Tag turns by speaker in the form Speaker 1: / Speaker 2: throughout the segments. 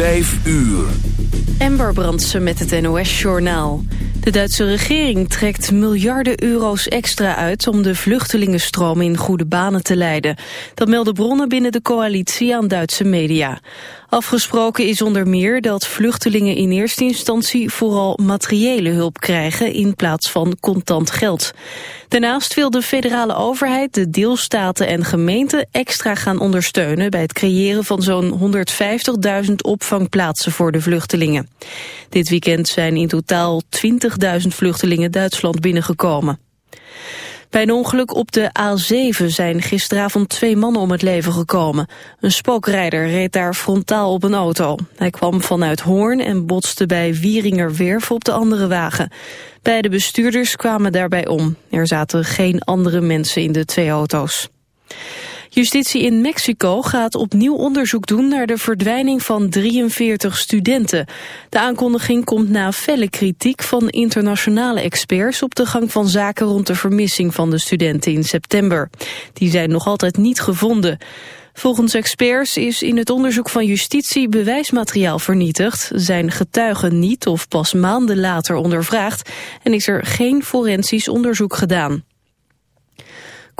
Speaker 1: Vijf uur.
Speaker 2: Ember Brandsen met het NOS-journaal. De Duitse regering trekt miljarden euro's extra uit... om de vluchtelingenstroom in goede banen te leiden. Dat melden bronnen binnen de coalitie aan Duitse media. Afgesproken is onder meer dat vluchtelingen in eerste instantie... vooral materiële hulp krijgen in plaats van contant geld. Daarnaast wil de federale overheid de deelstaten en gemeenten... extra gaan ondersteunen bij het creëren van zo'n 150.000 opvangplaatsen voor de vluchtelingen. Dit weekend zijn in totaal 20.000 vluchtelingen Duitsland binnengekomen. Bij een ongeluk op de A7 zijn gisteravond twee mannen om het leven gekomen. Een spookrijder reed daar frontaal op een auto. Hij kwam vanuit Hoorn en botste bij Wieringerwerf op de andere wagen. Beide bestuurders kwamen daarbij om. Er zaten geen andere mensen in de twee auto's. Justitie in Mexico gaat opnieuw onderzoek doen naar de verdwijning van 43 studenten. De aankondiging komt na felle kritiek van internationale experts op de gang van zaken rond de vermissing van de studenten in september. Die zijn nog altijd niet gevonden. Volgens experts is in het onderzoek van justitie bewijsmateriaal vernietigd, zijn getuigen niet of pas maanden later ondervraagd en is er geen forensisch onderzoek gedaan.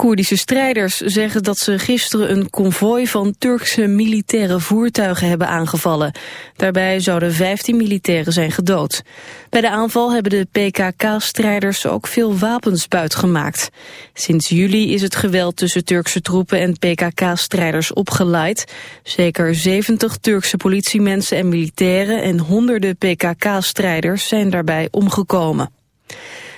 Speaker 2: Koerdische strijders zeggen dat ze gisteren een konvooi van Turkse militaire voertuigen hebben aangevallen. Daarbij zouden 15 militairen zijn gedood. Bij de aanval hebben de PKK-strijders ook veel wapens buitgemaakt. Sinds juli is het geweld tussen Turkse troepen en PKK-strijders opgeleid. Zeker 70 Turkse politiemensen en militairen en honderden PKK-strijders zijn daarbij omgekomen.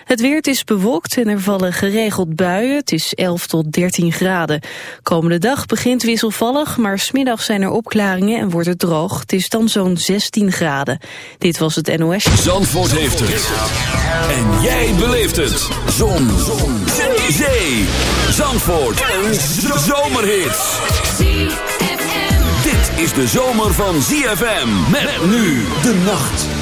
Speaker 2: Het weer is bewolkt en er vallen geregeld buien. Het is 11 tot 13 graden. Komende dag begint wisselvallig, maar smiddag zijn er opklaringen en wordt het droog. Het is dan zo'n 16 graden. Dit was het NOS.
Speaker 1: Zandvoort heeft het. En jij beleeft het. Zon. Zon. Zee. Zandvoort. Een zomerhit. Dit is de zomer van ZFM. Met nu de nacht.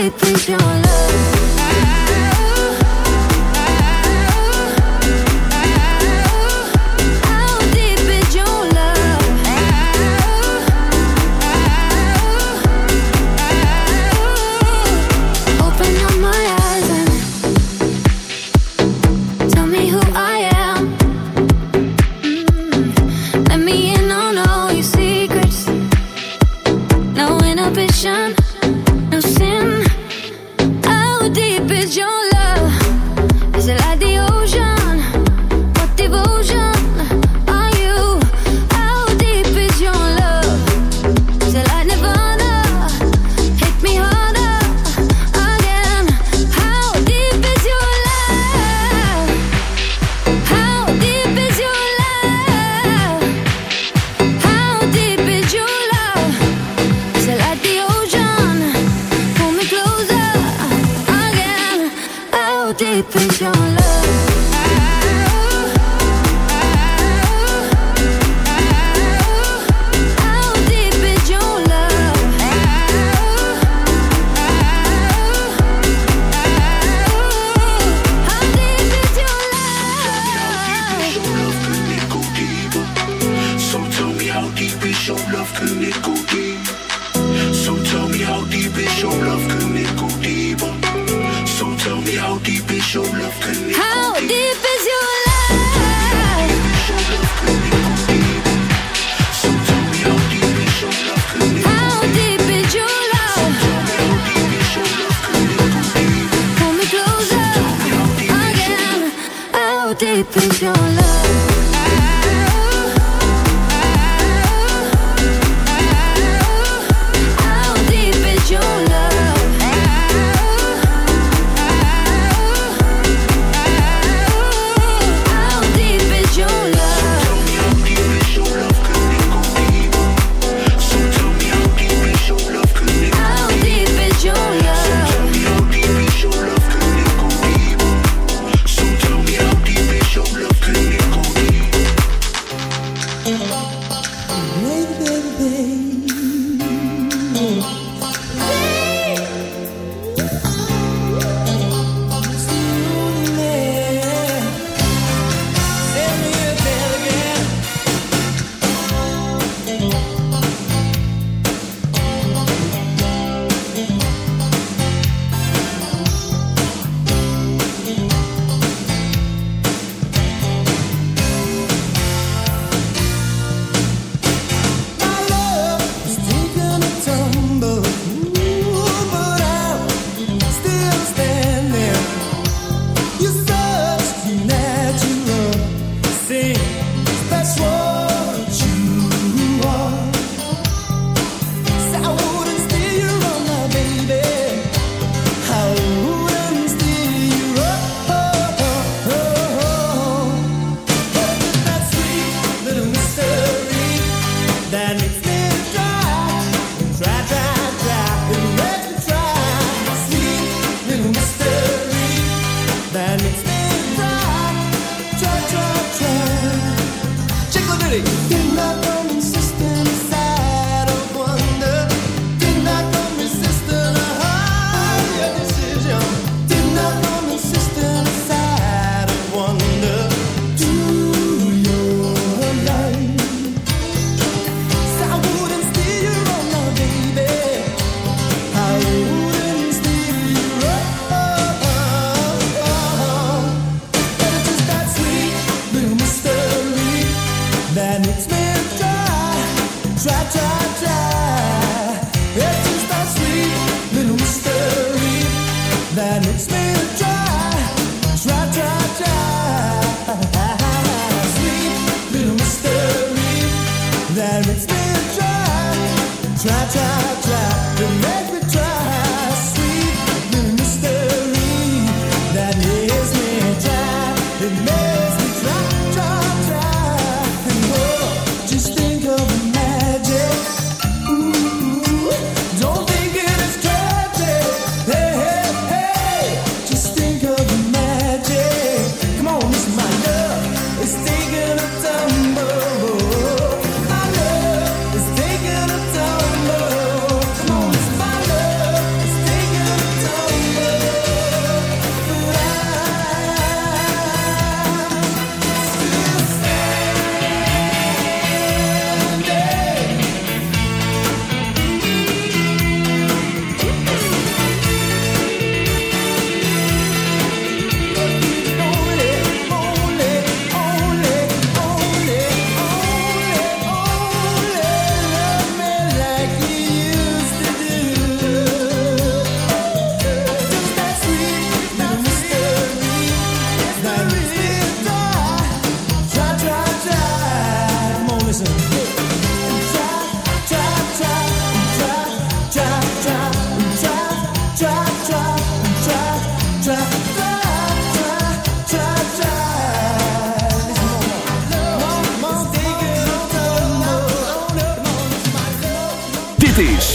Speaker 3: Just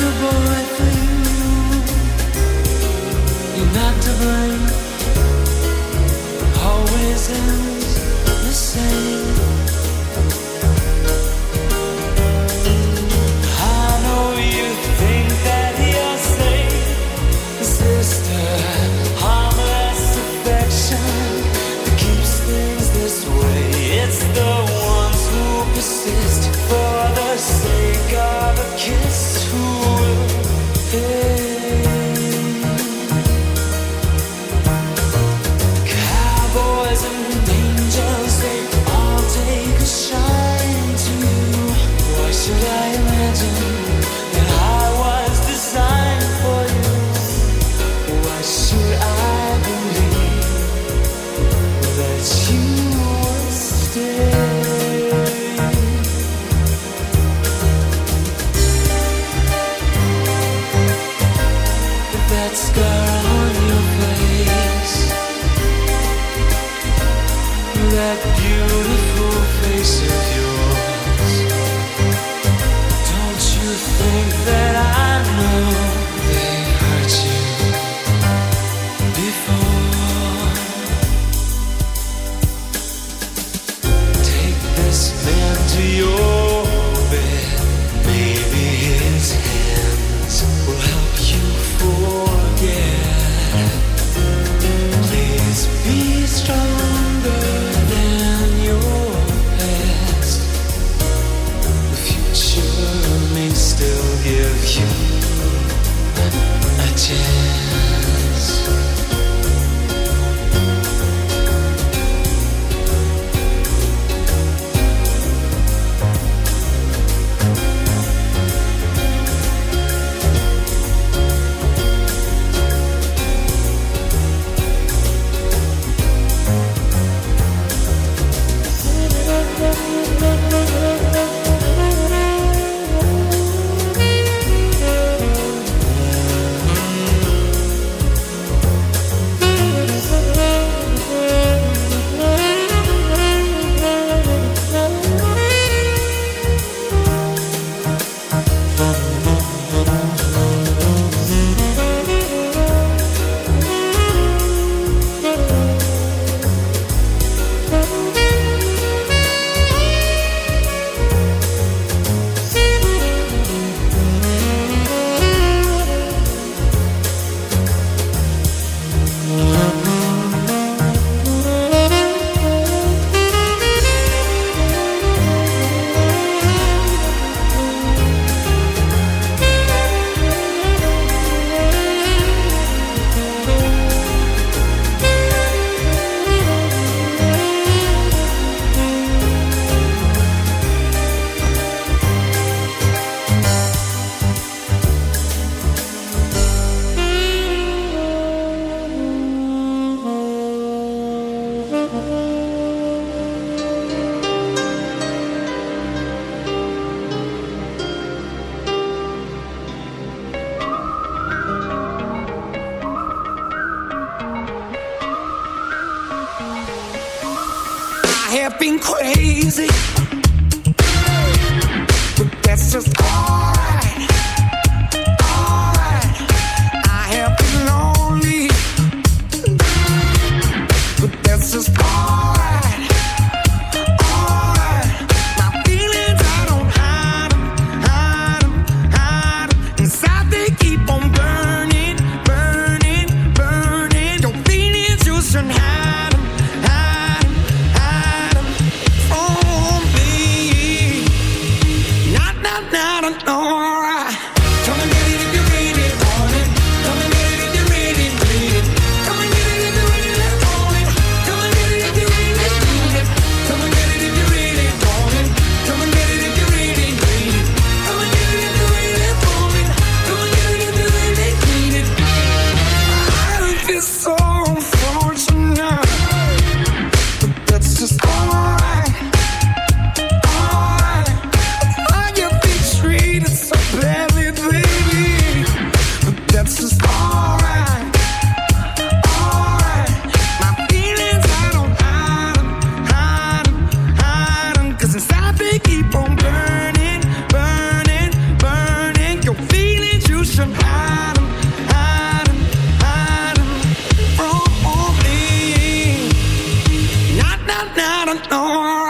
Speaker 4: the boy for you. You're not to blame. Always
Speaker 5: in. see your I don't know.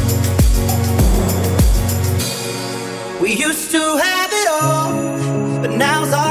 Speaker 5: Used to have it all, but now's our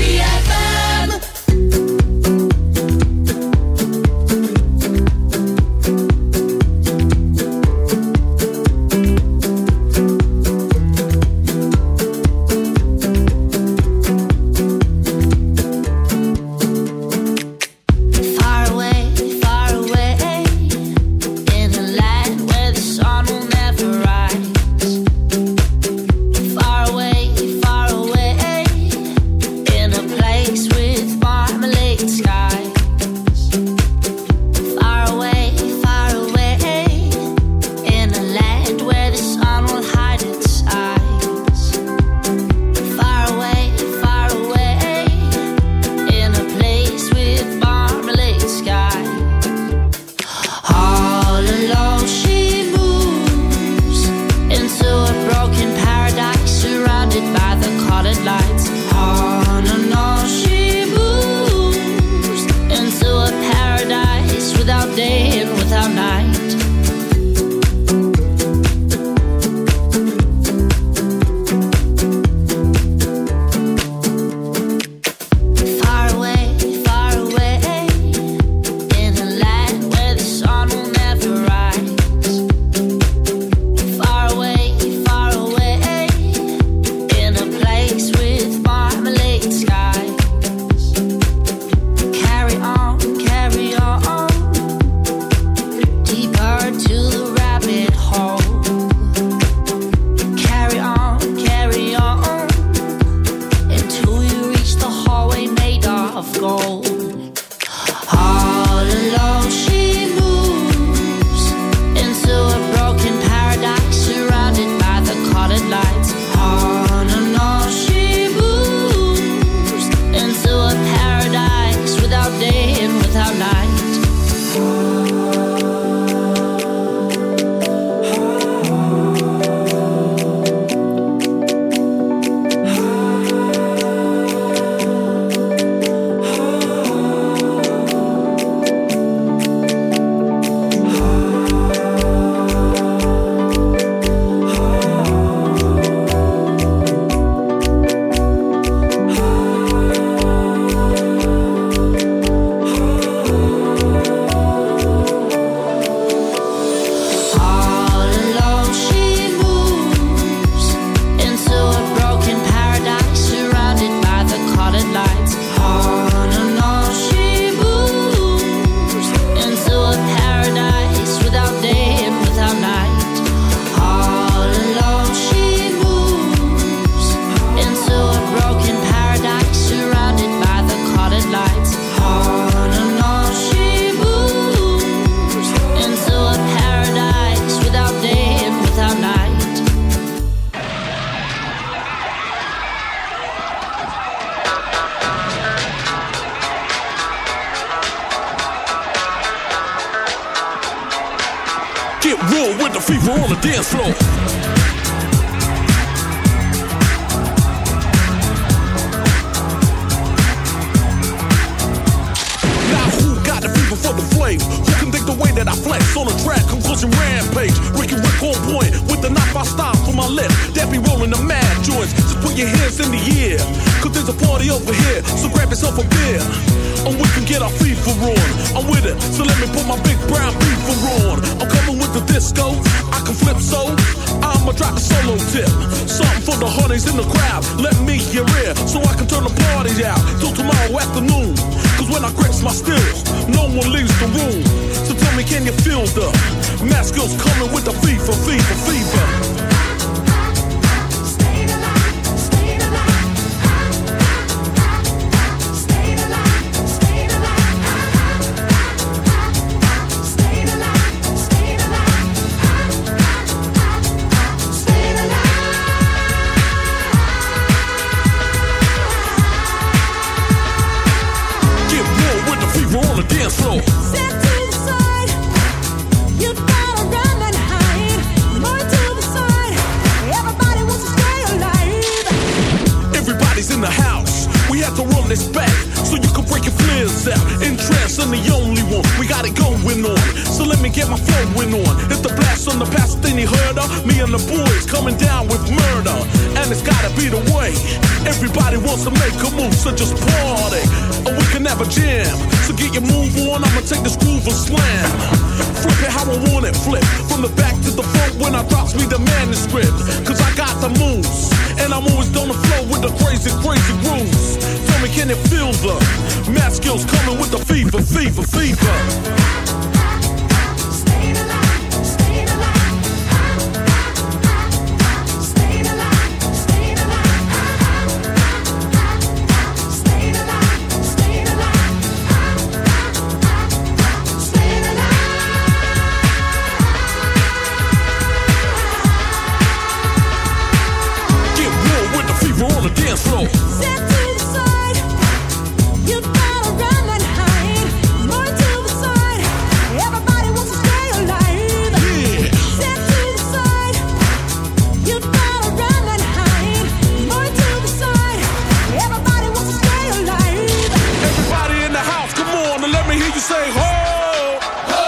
Speaker 6: say ho. ho.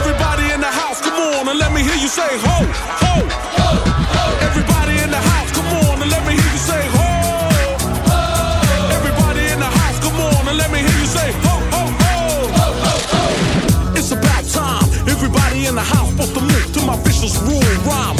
Speaker 6: Everybody
Speaker 7: in the house, come on and let me hear you say ho, ho. ho, ho. Everybody in the house, come on and let me hear you say ho. ho. Everybody in the house, come on and let me hear you say ho, ho, ho. ho. It's about time. Everybody in the house, move to my vicious rule rhyme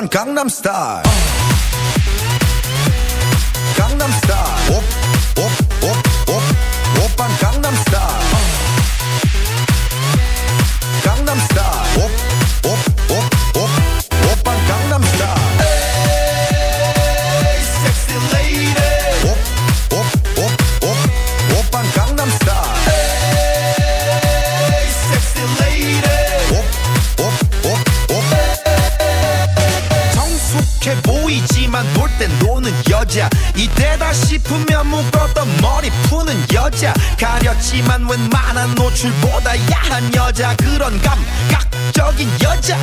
Speaker 7: on
Speaker 8: Gangnam Style. 여자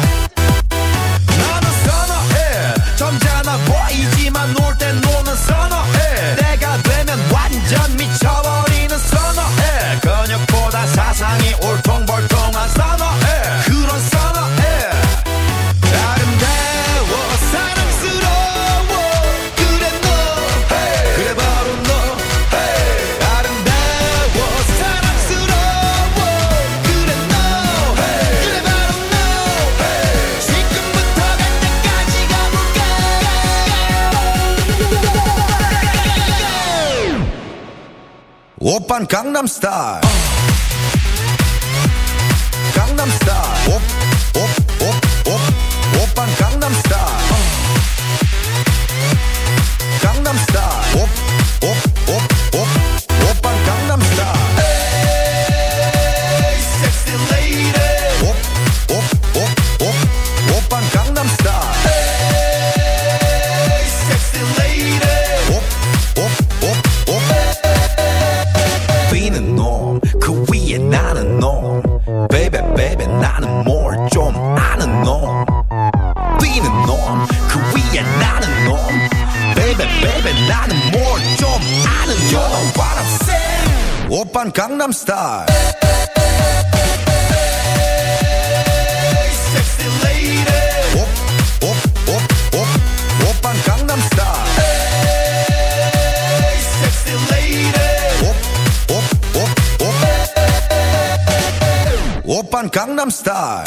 Speaker 9: Gangnam Style.